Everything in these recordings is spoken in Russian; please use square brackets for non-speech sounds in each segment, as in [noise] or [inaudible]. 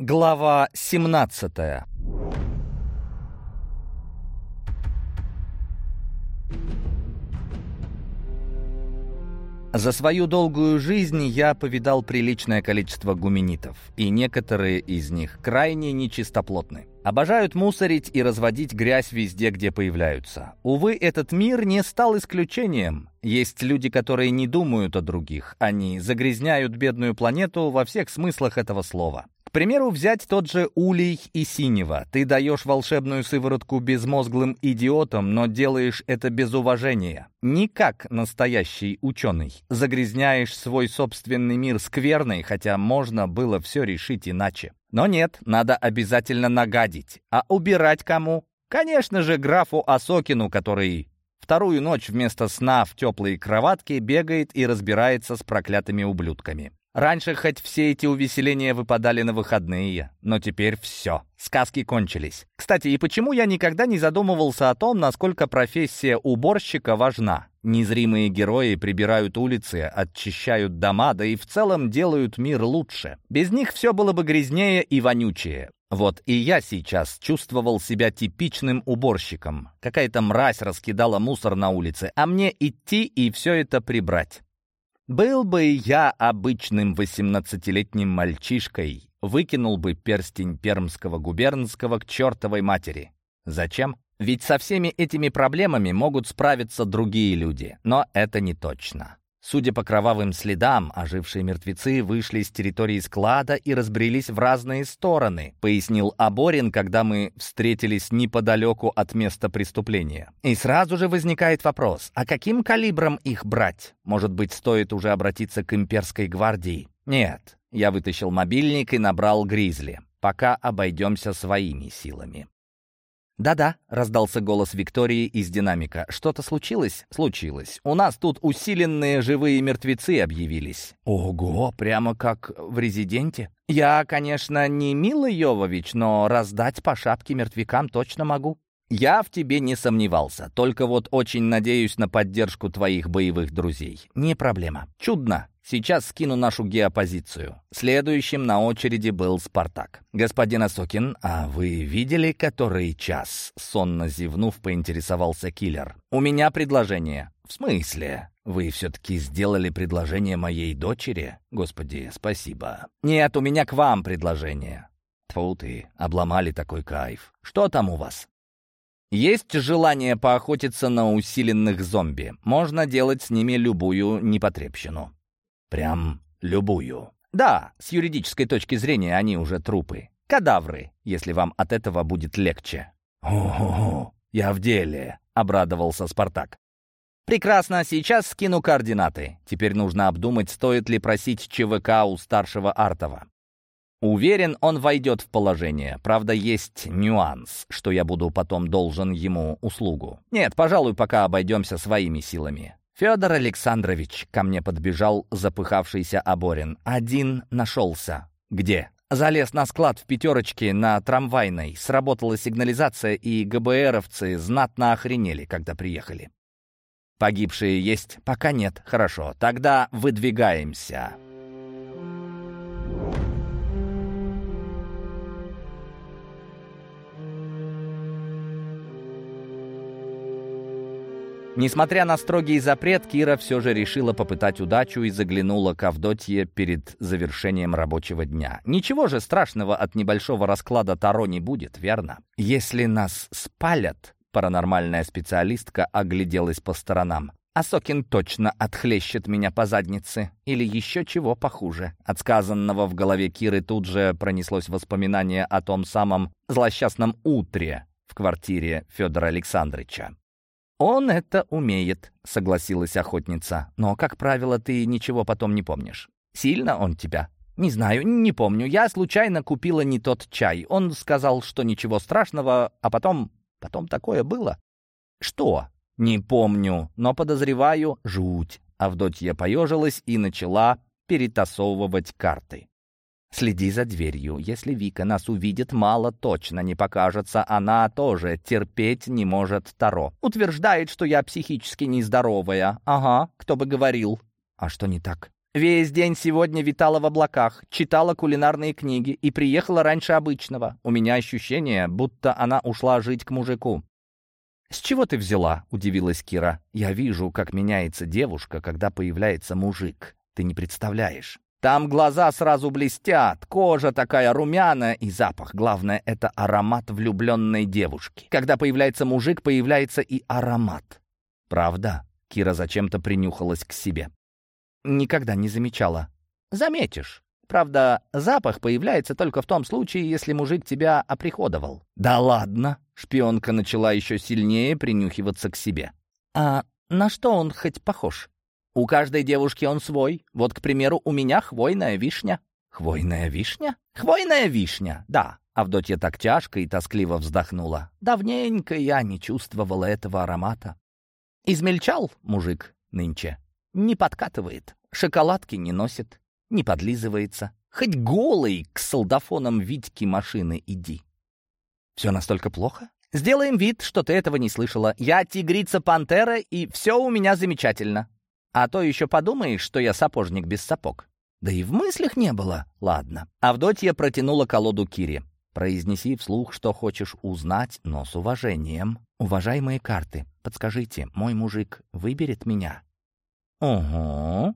Глава 17 За свою долгую жизнь я повидал приличное количество гуменитов, и некоторые из них крайне нечистоплотны. Обожают мусорить и разводить грязь везде, где появляются. Увы, этот мир не стал исключением. Есть люди, которые не думают о других. Они загрязняют бедную планету во всех смыслах этого слова. Примеру, взять тот же улей и синего. Ты даешь волшебную сыворотку безмозглым идиотам, но делаешь это без уважения. Не как настоящий ученый. Загрязняешь свой собственный мир скверной, хотя можно было все решить иначе. Но нет, надо обязательно нагадить. А убирать кому? Конечно же, графу Осокину, который вторую ночь вместо сна в теплой кроватке бегает и разбирается с проклятыми ублюдками. Раньше хоть все эти увеселения выпадали на выходные, но теперь все. Сказки кончились. Кстати, и почему я никогда не задумывался о том, насколько профессия уборщика важна? Незримые герои прибирают улицы, очищают дома, да и в целом делают мир лучше. Без них все было бы грязнее и вонючее. Вот и я сейчас чувствовал себя типичным уборщиком. Какая-то мразь раскидала мусор на улице, а мне идти и все это прибрать. Был бы я обычным восемнадцатилетним мальчишкой, выкинул бы перстень пермского губернского к чертовой матери. Зачем? Ведь со всеми этими проблемами могут справиться другие люди, но это не точно. Судя по кровавым следам, ожившие мертвецы вышли с территории склада и разбрелись в разные стороны, пояснил Аборин, когда мы встретились неподалеку от места преступления. И сразу же возникает вопрос, а каким калибром их брать? Может быть, стоит уже обратиться к имперской гвардии? Нет, я вытащил мобильник и набрал Гризли. Пока обойдемся своими силами. «Да-да», — раздался голос Виктории из динамика. «Что-то случилось?» «Случилось. У нас тут усиленные живые мертвецы объявились». «Ого, прямо как в резиденте?» «Я, конечно, не Мила Йовович, но раздать по шапке мертвякам точно могу». «Я в тебе не сомневался, только вот очень надеюсь на поддержку твоих боевых друзей. Не проблема. Чудно. Сейчас скину нашу геопозицию. Следующим на очереди был Спартак. «Господин Осокин, а вы видели, который час?» Сонно зевнув, поинтересовался киллер. «У меня предложение». «В смысле? Вы все-таки сделали предложение моей дочери? Господи, спасибо». «Нет, у меня к вам предложение». Тьфу ты, обломали такой кайф. Что там у вас? Есть желание поохотиться на усиленных зомби. Можно делать с ними любую непотребщину. Прям любую. Да, с юридической точки зрения они уже трупы. Кадавры, если вам от этого будет легче. «Ого, я в деле», — обрадовался Спартак. «Прекрасно, сейчас скину координаты. Теперь нужно обдумать, стоит ли просить ЧВК у старшего Артова. Уверен, он войдет в положение. Правда, есть нюанс, что я буду потом должен ему услугу. Нет, пожалуй, пока обойдемся своими силами. Федор Александрович ко мне подбежал запыхавшийся Аборин. Один нашелся. Где? Залез на склад в пятерочке на трамвайной. Сработала сигнализация, и ГБРовцы знатно охренели, когда приехали. Погибшие есть? Пока нет. Хорошо. Тогда выдвигаемся. Несмотря на строгий запрет, Кира все же решила попытать удачу и заглянула к Авдотье перед завершением рабочего дня. Ничего же страшного от небольшого расклада Таро не будет, верно? Если нас спалят, паранормальная специалистка огляделась по сторонам. Асокин точно отхлещет меня по заднице. Или еще чего похуже. От сказанного в голове Киры тут же пронеслось воспоминание о том самом злосчастном утре в квартире Федора Александровича. «Он это умеет», — согласилась охотница. «Но, как правило, ты ничего потом не помнишь. Сильно он тебя?» «Не знаю, не помню. Я случайно купила не тот чай. Он сказал, что ничего страшного, а потом... Потом такое было». «Что?» «Не помню, но подозреваю жуть». Авдотья поежилась и начала перетасовывать карты. Следи за дверью. Если Вика нас увидит, мало точно не покажется. Она тоже терпеть не может Таро. Утверждает, что я психически нездоровая. Ага, кто бы говорил. А что не так? Весь день сегодня витала в облаках, читала кулинарные книги и приехала раньше обычного. У меня ощущение, будто она ушла жить к мужику. «С чего ты взяла?» — удивилась Кира. «Я вижу, как меняется девушка, когда появляется мужик. Ты не представляешь. Там глаза сразу блестят, кожа такая румяная и запах. Главное — это аромат влюбленной девушки. Когда появляется мужик, появляется и аромат. Правда?» Кира зачем-то принюхалась к себе. Никогда не замечала. Заметишь. Правда, запах появляется только в том случае, если мужик тебя оприходовал. Да ладно. Шпионка начала еще сильнее принюхиваться к себе. А на что он хоть похож? У каждой девушки он свой. Вот, к примеру, у меня хвойная вишня. Хвойная вишня? Хвойная вишня, да. Авдотья так тяжко и тоскливо вздохнула. Давненько я не чувствовала этого аромата. Измельчал мужик нынче. Не подкатывает, шоколадки не носит, не подлизывается. Хоть голый к солдафонам Витьки машины иди. Все настолько плохо? Сделаем вид, что ты этого не слышала. Я тигрица-пантера, и все у меня замечательно. А то еще подумаешь, что я сапожник без сапог. Да и в мыслях не было. Ладно. Авдотья протянула колоду Кире. Произнеси вслух, что хочешь узнать, но с уважением. Уважаемые карты, подскажите, мой мужик выберет меня? «Ого».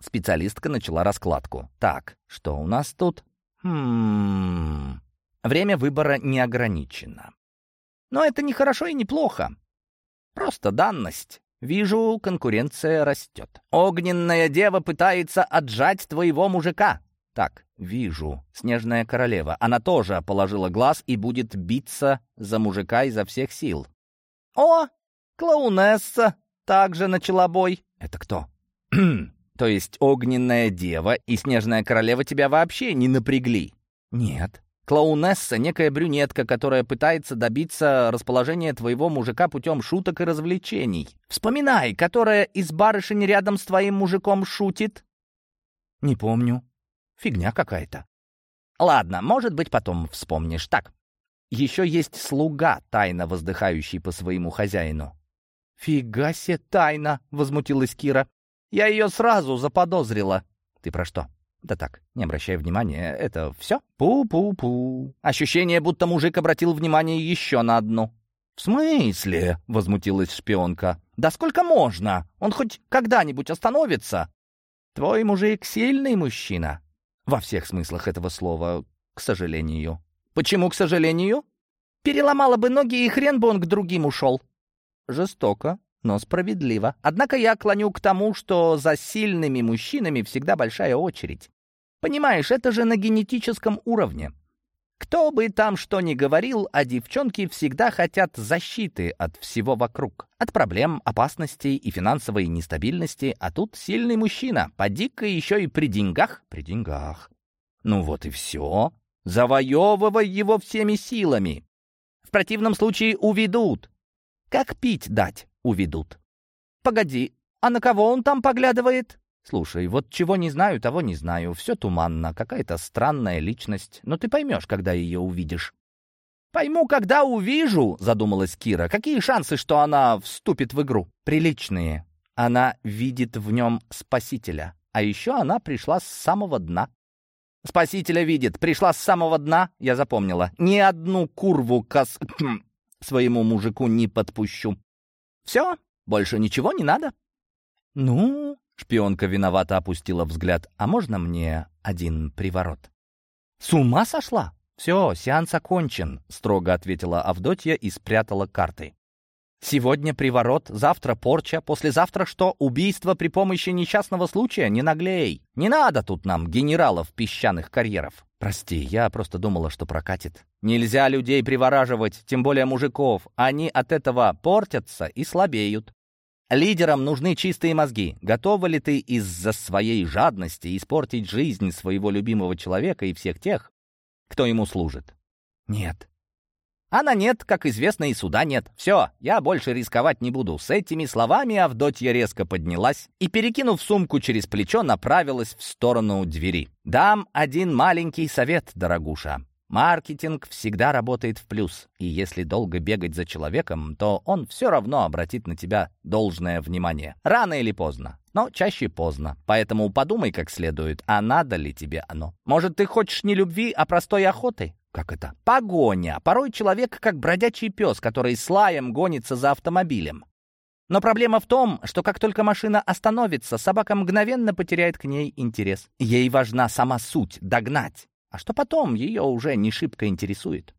Специалистка начала раскладку. «Так, что у нас тут?» «Хм...» Время выбора не ограничено. Но это не хорошо и не плохо. Просто данность. Вижу, конкуренция растет. Огненная дева пытается отжать твоего мужика. Так, вижу. Снежная королева. Она тоже положила глаз и будет биться за мужика изо всех сил. О, клоунесса также начала бой. Это кто? [clears throat] То есть огненная дева и снежная королева тебя вообще не напрягли? Нет. Клоунесса — некая брюнетка, которая пытается добиться расположения твоего мужика путем шуток и развлечений. Вспоминай, которая из барышень рядом с твоим мужиком шутит. Не помню. Фигня какая-то. Ладно, может быть, потом вспомнишь. Так, еще есть слуга, тайно воздыхающий по своему хозяину. «Фига себе тайна!» — возмутилась Кира. «Я ее сразу заподозрила». «Ты про что?» «Да так, не обращай внимания, это все?» «Пу-пу-пу». Ощущение, будто мужик обратил внимание еще на одну. «В смысле?» — возмутилась шпионка. «Да сколько можно? Он хоть когда-нибудь остановится?» «Твой мужик сильный мужчина». Во всех смыслах этого слова, к сожалению. «Почему, к сожалению?» «Переломала бы ноги, и хрен бы он к другим ушел». Жестоко, но справедливо. Однако я клоню к тому, что за сильными мужчинами всегда большая очередь. Понимаешь, это же на генетическом уровне. Кто бы там что ни говорил, а девчонки всегда хотят защиты от всего вокруг. От проблем, опасностей и финансовой нестабильности. А тут сильный мужчина. Поди-ка еще и при деньгах. При деньгах. Ну вот и все. Завоевывай его всеми силами. В противном случае уведут. Как пить дать, уведут. Погоди, а на кого он там поглядывает? Слушай, вот чего не знаю, того не знаю. Все туманно, какая-то странная личность. Но ты поймешь, когда ее увидишь. «Пойму, когда увижу», — задумалась Кира. «Какие шансы, что она вступит в игру?» «Приличные. Она видит в нем спасителя. А еще она пришла с самого дна». «Спасителя видит. Пришла с самого дна», — я запомнила. «Ни одну курву кос [clears throat] своему мужику не подпущу. Все, больше ничего не надо. Ну, шпионка виновато опустила взгляд. А можно мне один приворот? С ума сошла? Все, сеанс окончен, строго ответила Авдотья и спрятала карты. Сегодня приворот, завтра порча, послезавтра что? Убийство при помощи несчастного случая? Не наглей. Не надо тут нам генералов песчаных карьеров. Прости, я просто думала, что прокатит. Нельзя людей привораживать, тем более мужиков. Они от этого портятся и слабеют. Лидерам нужны чистые мозги. Готова ли ты из-за своей жадности испортить жизнь своего любимого человека и всех тех, кто ему служит? Нет. А на нет, как известно, и суда нет. Все, я больше рисковать не буду. С этими словами Авдотья резко поднялась и, перекинув сумку через плечо, направилась в сторону двери. «Дам один маленький совет, дорогуша. Маркетинг всегда работает в плюс, и если долго бегать за человеком, то он все равно обратит на тебя должное внимание. Рано или поздно, но чаще поздно. Поэтому подумай как следует, а надо ли тебе оно. Может, ты хочешь не любви, а простой охоты? Как это? Погоня. Порой человек как бродячий пес, который с лаем гонится за автомобилем. Но проблема в том, что как только машина остановится, собака мгновенно потеряет к ней интерес. Ей важна сама суть — догнать. А что потом, ее уже не шибко интересует.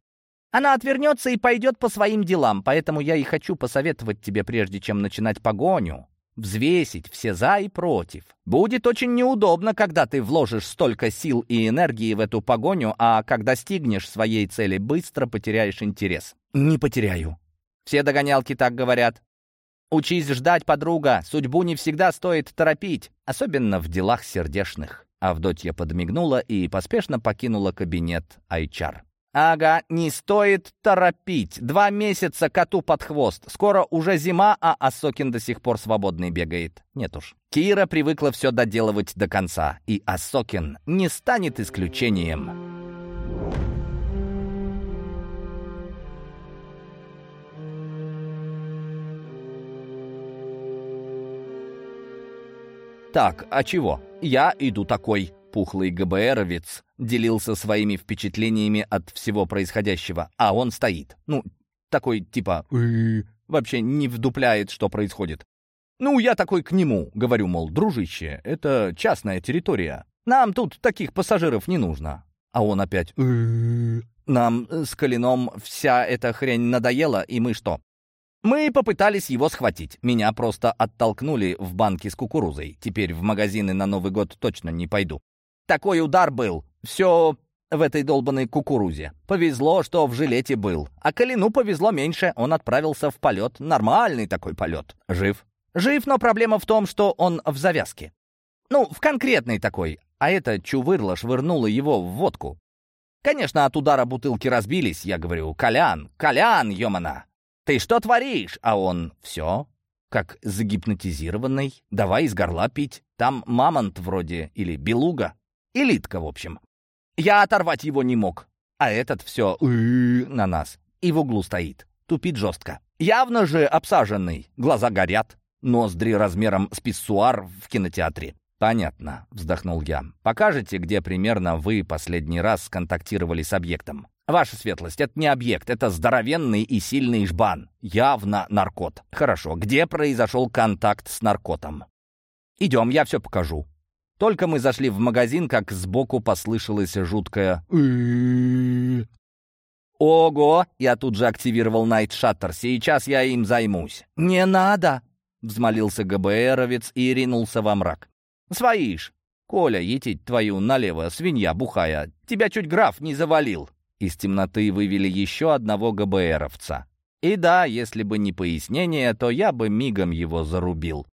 Она отвернется и пойдет по своим делам, поэтому я и хочу посоветовать тебе, прежде чем начинать погоню, взвесить все «за» и «против». Будет очень неудобно, когда ты вложишь столько сил и энергии в эту погоню, а когда достигнешь своей цели, быстро потеряешь интерес. Не потеряю. Все догонялки так говорят. Учись ждать, подруга, судьбу не всегда стоит торопить, особенно в делах сердечных. Авдотья подмигнула и поспешно покинула кабинет Айчар. «Ага, не стоит торопить. Два месяца коту под хвост. Скоро уже зима, а Асокин до сих пор свободный бегает. Нет уж. Кира привыкла все доделывать до конца, и Асокин не станет исключением». «Так, а чего? Я иду такой». Пухлый ГБРовец делился своими впечатлениями от всего происходящего, а он стоит. Ну, такой типа вообще не вдупляет, что происходит. Ну, я такой к нему, говорю, мол, дружище, это частная территория. Нам тут таких пассажиров не нужно. А он опять нам с Калином вся эта хрень надоела, и мы что? Мы попытались его схватить. Меня просто оттолкнули в банке с кукурузой. Теперь в магазины на Новый год точно не пойду. Такой удар был. Все в этой долбанной кукурузе. Повезло, что в жилете был. А Калину повезло меньше. Он отправился в полет. Нормальный такой полет. Жив. Жив, но проблема в том, что он в завязке. Ну, в конкретной такой. А эта чувырла швырнула его в водку. Конечно, от удара бутылки разбились. Я говорю, Колян, Колян, ёмана. «Ты что творишь?» А он «Все». Как загипнотизированный. «Давай из горла пить. Там мамонт вроде или белуга. Элитка, в общем». Я оторвать его не мог. А этот все на нас. И в углу стоит. Тупит жестко. Явно же обсаженный. Глаза горят. Ноздри размером с писсуар в кинотеатре. «Понятно», — вздохнул я. «Покажете, где примерно вы последний раз контактировали с объектом?» «Ваша светлость, это не объект, это здоровенный и сильный жбан. Явно наркот. Хорошо, где произошел контакт с наркотом?» «Идем, я все покажу». Только мы зашли в магазин, как сбоку послышалось жуткое «Ого!» — я тут же активировал Найт Шаттер. «Сейчас я им займусь». «Не надо!» — взмолился ГБРовец и ринулся во мрак. «Своишь! Коля, етить твою налево, свинья бухая. Тебя чуть граф не завалил!» Из темноты вывели еще одного ГБРовца. И да, если бы не пояснение, то я бы мигом его зарубил.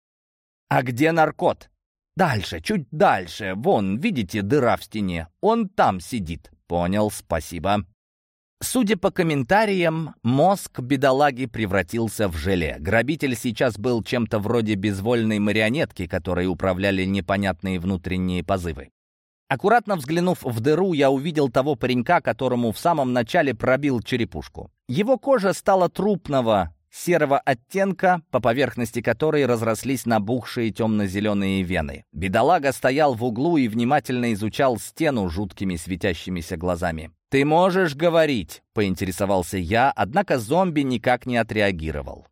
«А где наркот?» «Дальше, чуть дальше. Вон, видите, дыра в стене. Он там сидит». «Понял, спасибо». Судя по комментариям, мозг бедолаги превратился в желе. Грабитель сейчас был чем-то вроде безвольной марионетки, которой управляли непонятные внутренние позывы. Аккуратно взглянув в дыру, я увидел того паренька, которому в самом начале пробил черепушку. Его кожа стала трупного, серого оттенка, по поверхности которой разрослись набухшие темно-зеленые вены. Бедолага стоял в углу и внимательно изучал стену жуткими светящимися глазами. «Ты можешь говорить?» — поинтересовался я, однако зомби никак не отреагировал.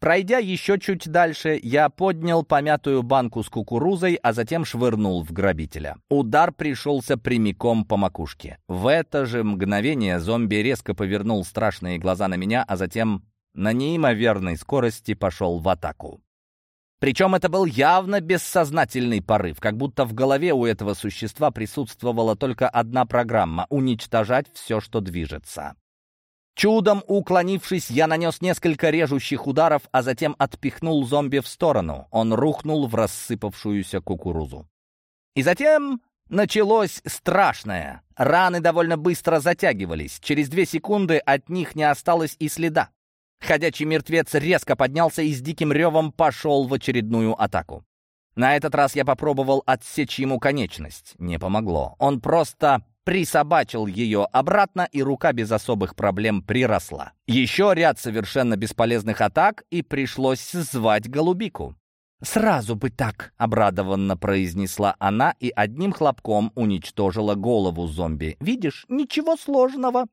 Пройдя еще чуть дальше, я поднял помятую банку с кукурузой, а затем швырнул в грабителя. Удар пришелся прямиком по макушке. В это же мгновение зомби резко повернул страшные глаза на меня, а затем на неимоверной скорости пошел в атаку. Причем это был явно бессознательный порыв, как будто в голове у этого существа присутствовала только одна программа — уничтожать все, что движется. Чудом уклонившись, я нанес несколько режущих ударов, а затем отпихнул зомби в сторону. Он рухнул в рассыпавшуюся кукурузу. И затем началось страшное. Раны довольно быстро затягивались. Через две секунды от них не осталось и следа. Ходячий мертвец резко поднялся и с диким ревом пошел в очередную атаку. На этот раз я попробовал отсечь ему конечность. Не помогло. Он просто присобачил ее обратно, и рука без особых проблем приросла. Еще ряд совершенно бесполезных атак, и пришлось звать голубику. «Сразу бы так!» — обрадованно произнесла она и одним хлопком уничтожила голову зомби. «Видишь, ничего сложного!»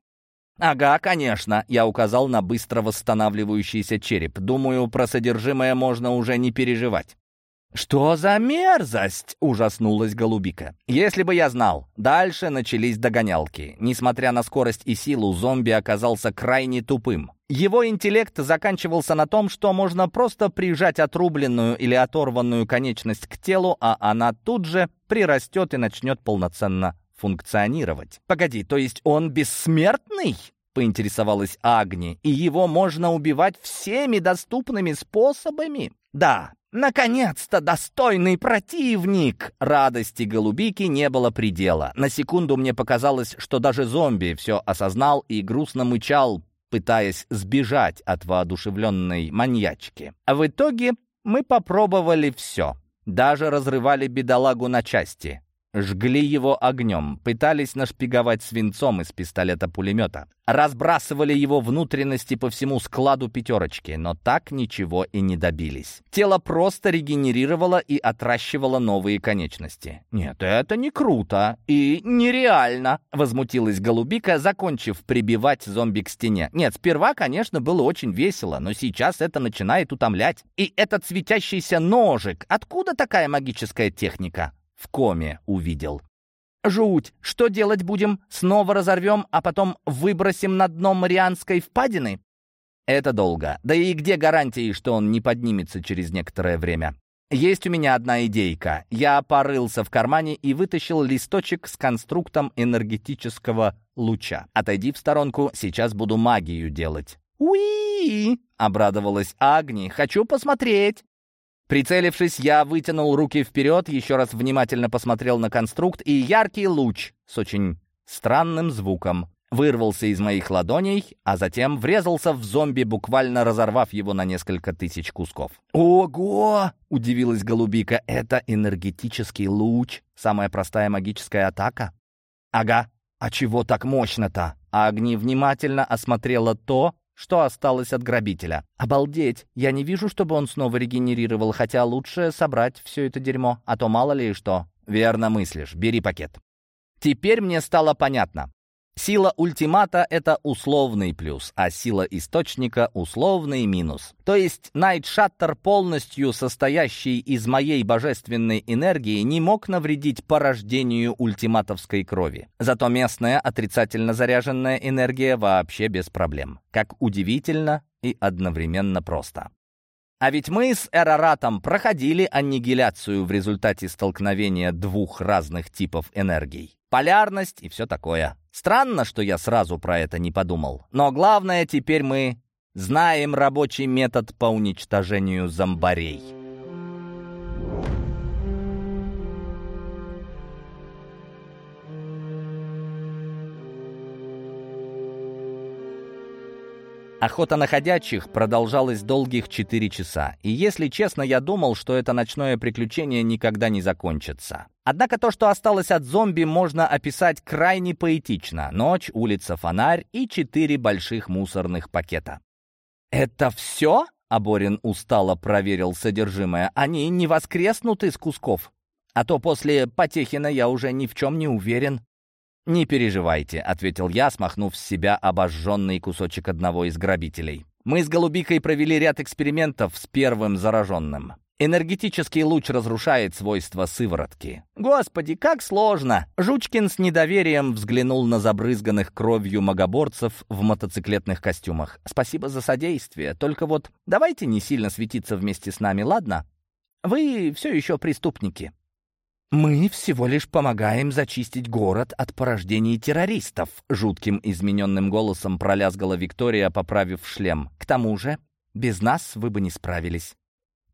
«Ага, конечно», — я указал на быстро восстанавливающийся череп. «Думаю, про содержимое можно уже не переживать». «Что за мерзость?» — ужаснулась голубика. «Если бы я знал». Дальше начались догонялки. Несмотря на скорость и силу, зомби оказался крайне тупым. Его интеллект заканчивался на том, что можно просто прижать отрубленную или оторванную конечность к телу, а она тут же прирастет и начнет полноценно функционировать. «Погоди, то есть он бессмертный?» — поинтересовалась Агни. «И его можно убивать всеми доступными способами?» «Да, «Наконец-то достойный противник!» Радости голубики не было предела. На секунду мне показалось, что даже зомби все осознал и грустно мычал, пытаясь сбежать от воодушевленной маньячки. А в итоге мы попробовали все. Даже разрывали бедолагу на части. Жгли его огнем, пытались нашпиговать свинцом из пистолета-пулемета. Разбрасывали его внутренности по всему складу пятерочки, но так ничего и не добились. Тело просто регенерировало и отращивало новые конечности. «Нет, это не круто и нереально», — возмутилась Голубика, закончив прибивать зомби к стене. «Нет, сперва, конечно, было очень весело, но сейчас это начинает утомлять. И этот светящийся ножик, откуда такая магическая техника?» В коме увидел. «Жуть! Что делать будем? Снова разорвем, а потом выбросим на дно Марианской впадины?» «Это долго. Да и где гарантии, что он не поднимется через некоторое время?» «Есть у меня одна идейка. Я порылся в кармане и вытащил листочек с конструктом энергетического луча. Отойди в сторонку, сейчас буду магию делать». «Уи!» — обрадовалась Агни. «Хочу посмотреть!» Прицелившись, я вытянул руки вперед, еще раз внимательно посмотрел на конструкт, и яркий луч с очень странным звуком вырвался из моих ладоней, а затем врезался в зомби, буквально разорвав его на несколько тысяч кусков. «Ого!» — удивилась голубика. «Это энергетический луч? Самая простая магическая атака?» «Ага. А чего так мощно-то?» Агни внимательно осмотрела то, что осталось от грабителя. Обалдеть! Я не вижу, чтобы он снова регенерировал, хотя лучше собрать все это дерьмо, а то мало ли что. Верно мыслишь, бери пакет. Теперь мне стало понятно. Сила ультимата — это условный плюс, а сила источника — условный минус. То есть Найт Шаттер, полностью состоящий из моей божественной энергии, не мог навредить порождению ультиматовской крови. Зато местная отрицательно заряженная энергия вообще без проблем. Как удивительно и одновременно просто. А ведь мы с Эраратом проходили аннигиляцию в результате столкновения двух разных типов энергий. Полярность и все такое. Странно, что я сразу про это не подумал. Но главное, теперь мы знаем рабочий метод по уничтожению зомбарей. Охота на ходячих продолжалась долгих четыре часа, и, если честно, я думал, что это ночное приключение никогда не закончится. Однако то, что осталось от зомби, можно описать крайне поэтично. Ночь, улица, фонарь и четыре больших мусорных пакета. «Это все?» — Аборин устало проверил содержимое. «Они не воскреснут из кусков? А то после Потехина я уже ни в чем не уверен». «Не переживайте», — ответил я, смахнув с себя обожженный кусочек одного из грабителей. «Мы с Голубикой провели ряд экспериментов с первым зараженным. Энергетический луч разрушает свойства сыворотки. Господи, как сложно! Жучкин с недоверием взглянул на забрызганных кровью магоборцев в мотоциклетных костюмах. Спасибо за содействие, только вот давайте не сильно светиться вместе с нами, ладно? Вы все еще преступники. «Мы всего лишь помогаем зачистить город от порождений террористов», жутким измененным голосом пролязгала Виктория, поправив шлем. «К тому же, без нас вы бы не справились».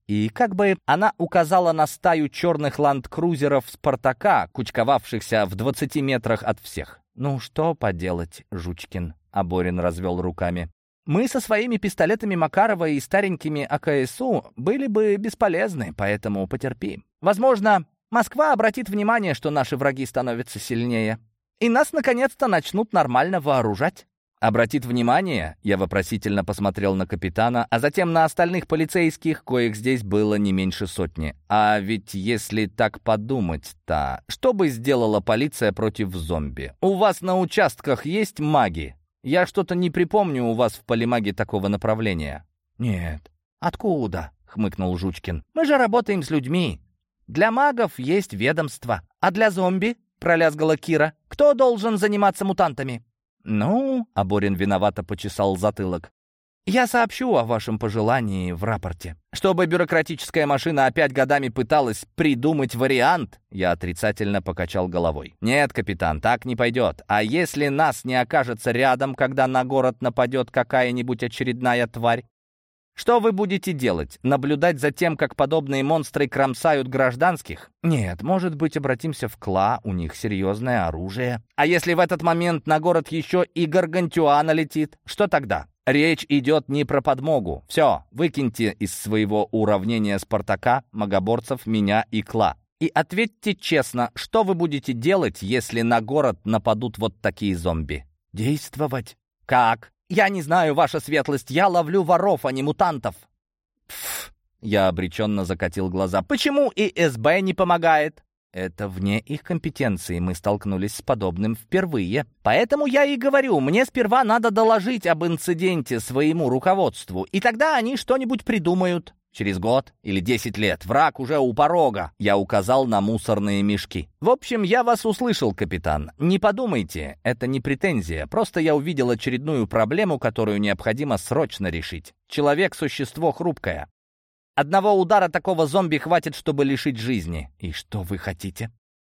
И как бы она указала на стаю черных ландкрузеров «Спартака», кучковавшихся в 20 метрах от всех. «Ну что поделать, Жучкин?» — Аборин развел руками. «Мы со своими пистолетами Макарова и старенькими АКСУ были бы бесполезны, поэтому потерпи. Возможно, Москва обратит внимание, что наши враги становятся сильнее. и нас наконец-то начнут нормально вооружать. Обратит внимание, я вопросительно посмотрел на капитана, а затем на остальных полицейских, коих здесь было не меньше сотни. А ведь если так подумать-то, что бы сделала полиция против зомби? У вас на участках есть маги? Я что-то не припомню у вас в полимаге такого направления. Нет. Откуда? хмыкнул Жучкин. Мы же работаем с людьми. Для магов есть ведомство, а для зомби, пролязгала Кира, кто должен заниматься мутантами? «Ну...» — Аборин виновато почесал затылок. «Я сообщу о вашем пожелании в рапорте. Чтобы бюрократическая машина опять годами пыталась придумать вариант...» Я отрицательно покачал головой. «Нет, капитан, так не пойдет. А если нас не окажется рядом, когда на город нападет какая-нибудь очередная тварь? Что вы будете делать? Наблюдать за тем, как подобные монстры кромсают гражданских? Нет, может быть, обратимся в Кла, у них серьезное оружие. А если в этот момент на город еще и Гаргантюа налетит, что тогда? Речь идет не про подмогу. Все, выкиньте из своего уравнения Спартака, магоборцев, меня и Кла. И ответьте честно, что вы будете делать, если на город нападут вот такие зомби? Действовать. Как? «Я не знаю, ваша светлость, я ловлю воров, а не мутантов». «Пф!» — я обреченно закатил глаза. «Почему и СБ не помогает?» Это вне их компетенции, мы столкнулись с подобным впервые. Поэтому я и говорю, мне сперва надо доложить об инциденте своему руководству, и тогда они что-нибудь придумают. Через год или десять лет враг уже у порога. Я указал на мусорные мешки. В общем, я вас услышал, капитан. Не подумайте, это не претензия. Просто я увидел очередную проблему, которую необходимо срочно решить. Человек — существо хрупкое. Одного удара такого зомби хватит, чтобы лишить жизни. И что вы хотите?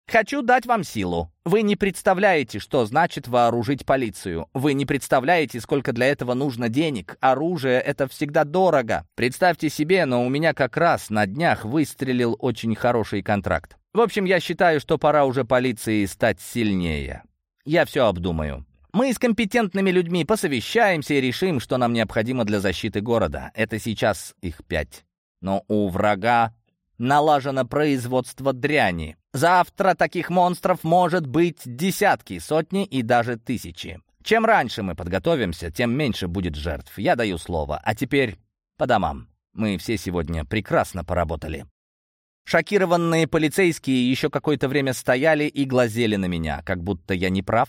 Хочу дать вам силу. Вы не представляете, что значит вооружить полицию. Вы не представляете, сколько для этого нужно денег. Оружие — это всегда дорого. Представьте себе, но у меня как раз на днях выстрелил очень хороший контракт. В общем, я считаю, что пора уже полиции стать сильнее. Я все обдумаю. Мы с компетентными людьми посовещаемся и решим, что нам необходимо для защиты города. Это сейчас их пять. Но у врага налажено производство дряни. Завтра таких монстров может быть десятки, сотни и даже тысячи. Чем раньше мы подготовимся, тем меньше будет жертв. Я даю слово. А теперь по домам. Мы все сегодня прекрасно поработали. Шокированные полицейские еще какое-то время стояли и глазели на меня, как будто я не прав.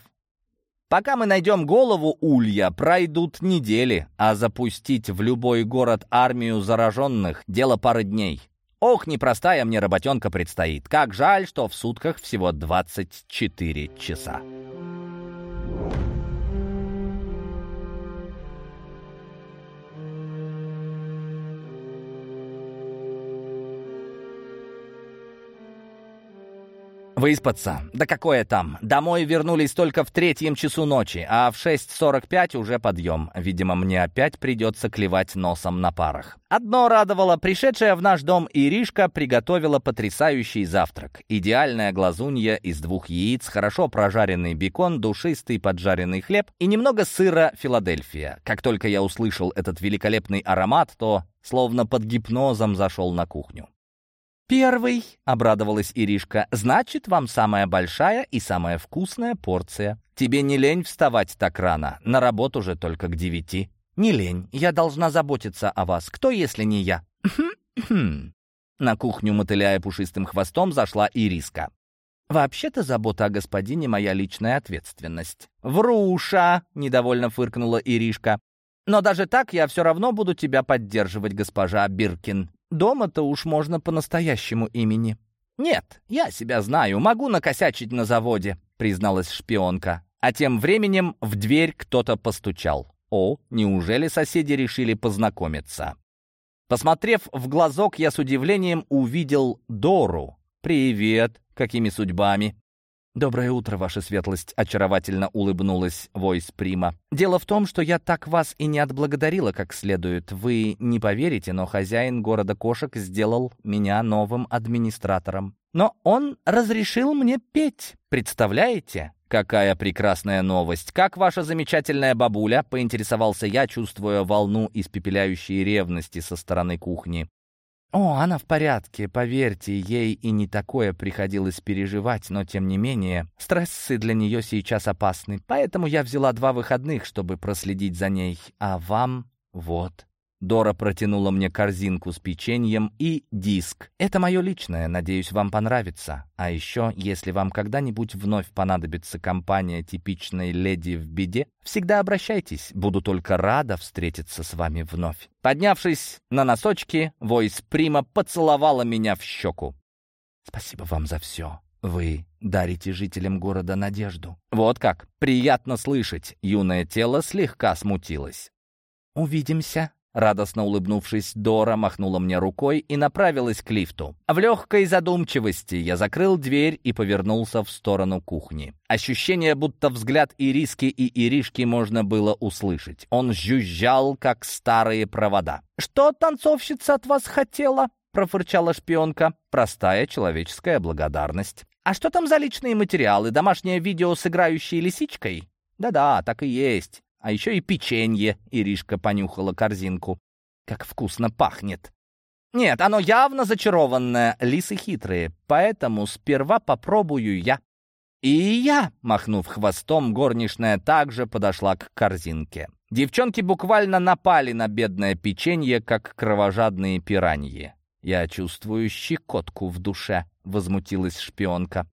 Пока мы найдем голову Улья, пройдут недели, а запустить в любой город армию зараженных — дело пары дней. Ох, непростая мне работенка предстоит. Как жаль, что в сутках всего 24 часа. Выспаться? Да какое там? Домой вернулись только в третьем часу ночи, а в 6.45 уже подъем. Видимо, мне опять придется клевать носом на парах. Одно радовало, пришедшая в наш дом Иришка приготовила потрясающий завтрак. Идеальная глазунья из двух яиц, хорошо прожаренный бекон, душистый поджаренный хлеб и немного сыра Филадельфия. Как только я услышал этот великолепный аромат, то словно под гипнозом зашел на кухню. «Первый», — обрадовалась Иришка, — «значит, вам самая большая и самая вкусная порция. Тебе не лень вставать так рано, на работу же только к девяти». «Не лень, я должна заботиться о вас. Кто, если не я?» [clears throat] На кухню, мотыляя пушистым хвостом, зашла Ириска. «Вообще-то забота о господине — моя личная ответственность». «Вруша!» — недовольно фыркнула Иришка. «Но даже так я все равно буду тебя поддерживать, госпожа Биркин. Дома-то уж можно по-настоящему имени». «Нет, я себя знаю, могу накосячить на заводе», — призналась шпионка. А тем временем в дверь кто-то постучал. О, неужели соседи решили познакомиться? Посмотрев в глазок, я с удивлением увидел Дору. «Привет! Какими судьбами?» «Доброе утро, ваша светлость», — очаровательно улыбнулась Войс Прима. «Дело в том, что я так вас и не отблагодарила как следует. Вы не поверите, но хозяин города кошек сделал меня новым администратором. Но он разрешил мне петь, представляете?» «Какая прекрасная новость! Как ваша замечательная бабуля?» — поинтересовался я, чувствуя волну испепеляющей ревности со стороны кухни. «О, она в порядке, поверьте, ей и не такое приходилось переживать, но тем не менее, стрессы для нее сейчас опасны, поэтому я взяла два выходных, чтобы проследить за ней, а вам вот». Дора протянула мне корзинку с печеньем и диск. Это мое личное, надеюсь, вам понравится. А еще, если вам когда-нибудь вновь понадобится компания типичной леди в беде, всегда обращайтесь, буду только рада встретиться с вами вновь. Поднявшись на носочки, Войс Прима поцеловала меня в щеку. Спасибо вам за все. Вы дарите жителям города надежду. Вот как. Приятно слышать. Юное тело слегка смутилось. «Увидимся», Радостно улыбнувшись, Дора махнула мне рукой и направилась к лифту. В легкой задумчивости я закрыл дверь и повернулся в сторону кухни. Ощущение, будто взгляд Ириски и Иришки можно было услышать. Он жужжал, как старые провода. «Что танцовщица от вас хотела?» — профырчала шпионка. «Простая человеческая благодарность». «А что там за личные материалы? Домашнее видео с играющей лисичкой?» «Да-да, так и есть. А еще и печенье. Иришка понюхала корзинку. Как вкусно пахнет. Нет, оно явно зачарованное. Лисы хитрые. Поэтому сперва попробую я. И я, махнув хвостом, горничная также подошла к корзинке. Девчонки буквально напали на бедное печенье, как кровожадные пираньи. «Я чувствую щекотку в душе», — возмутилась шпионка.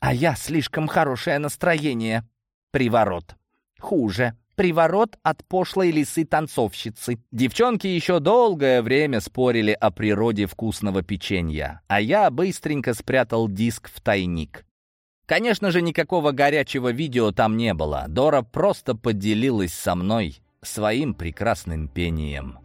«А я слишком хорошее настроение. Приворот. Хуже. Приворот от пошлой лисы-танцовщицы. Девчонки еще долгое время спорили о природе вкусного печенья, а я быстренько спрятал диск в тайник. Конечно же, никакого горячего видео там не было. Дора просто поделилась со мной своим прекрасным пением.